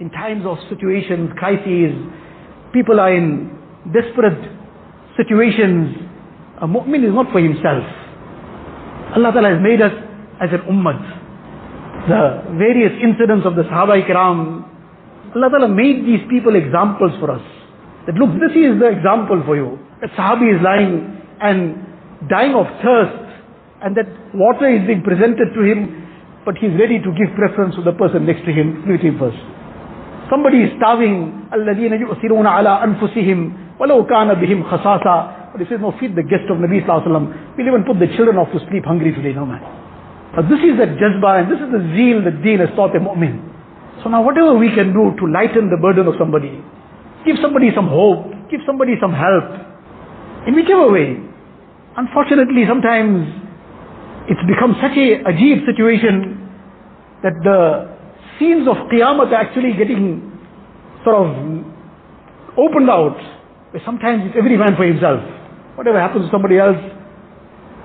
in times of situations, crises, people are in desperate situations. A mu'min is not for himself. Allah Ta'ala has made us as an ummah. The various incidents of the Sahaba Ikram, Allah Ta'ala made these people examples for us. That look, this is the example for you. That Sahabi is lying and dying of thirst and that water is being presented to him, but he's ready to give preference to the person next to him. Give him first. Somebody is starving. الَّذِينَ يُؤْثِرُونَ عَلَىٰ أَنفُسِهِمْ وَلَوْ كَانَ بِهِمْ خَصَاصًا But he says, no, feed the guest of Nabi Sallallahu Alaihi Wasallam. We'll even put the children off to sleep hungry today. No man. Now this is the jazba and this is the zeal that deen has taught a mu'min. So now whatever we can do to lighten the burden of somebody, give somebody some hope, give somebody some help, in whichever way. Unfortunately, sometimes it's become such a ajib situation that the scenes of qiyamah are actually getting sort of opened out. Where sometimes it's every man for himself. Whatever happens to somebody else,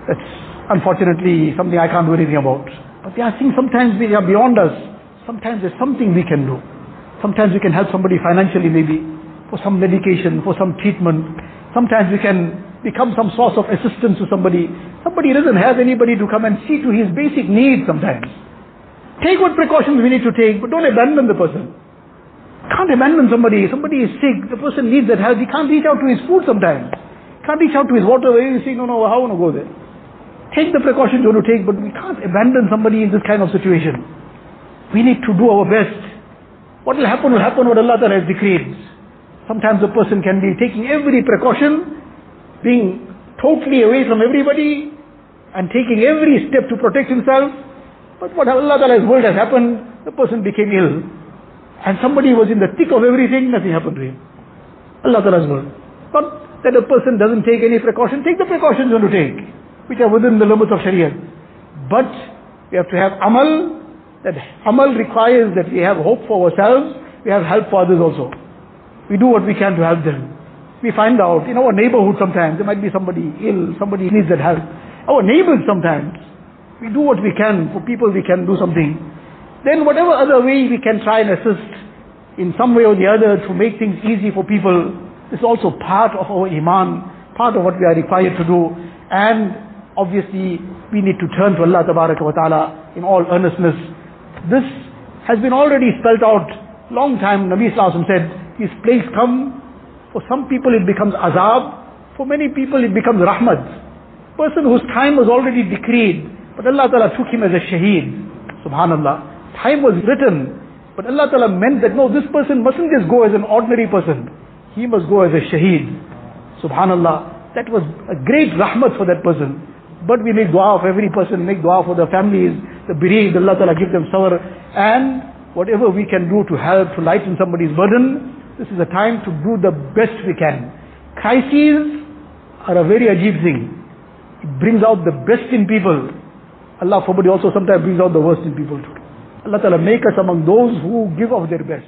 that's unfortunately something I can't do anything about. But there are things sometimes they are beyond us. Sometimes there's something we can do. Sometimes we can help somebody financially maybe, for some medication, for some treatment. Sometimes we can become some source of assistance to somebody. Somebody doesn't have anybody to come and see to his basic needs sometimes. Take what precautions we need to take, but don't abandon the person. Can't abandon somebody. Somebody is sick. The person needs that help. He can't reach out to his food sometimes. Can't reach out to his water. You say, no, no, how want to go there? Take the precautions you want to take, but we can't abandon somebody in this kind of situation. We need to do our best. What will happen will happen what Allah Ta'ala has decreed. Sometimes a person can be taking every precaution, being totally away from everybody, and taking every step to protect himself. But what Allah Ta'ala's will has happened, the person became ill. And somebody was in the thick of everything, nothing happened to him. Allah Ta'ala's will. Not that a person doesn't take any precaution, take the precautions you want to take, which are within the limits of Sharia. But we have to have amal, that amal requires that we have hope for ourselves, we have help for others also. We do what we can to help them. We find out, in our neighborhood sometimes, there might be somebody ill, somebody needs that help. Our neighbors sometimes, we do what we can, for people we can do something. Then whatever other way we can try and assist, in some way or the other, to make things easy for people, is also part of our iman, part of what we are required to do. And obviously, we need to turn to Allah wa ta'ala in all earnestness. This has been already spelled out long time. Nabi Sallallahu said, this place come, for some people it becomes azab, for many people it becomes rahmat. Person whose time was already decreed, but Allah Ta'ala took him as a shaheed. Subhanallah. Time was written, but Allah Ta'ala meant that no, this person mustn't just go as an ordinary person. He must go as a shaheed. Subhanallah. That was a great rahmat for that person. But we make dua for every person, make dua for the families, the bereaved, Allah Ta'ala give them sabr. And whatever we can do to help, to lighten somebody's burden, this is a time to do the best we can. Crises are a very ajib thing. It brings out the best in people. Allah forbid also sometimes brings out the worst in people too. Allah Ta'ala make us among those who give of their best.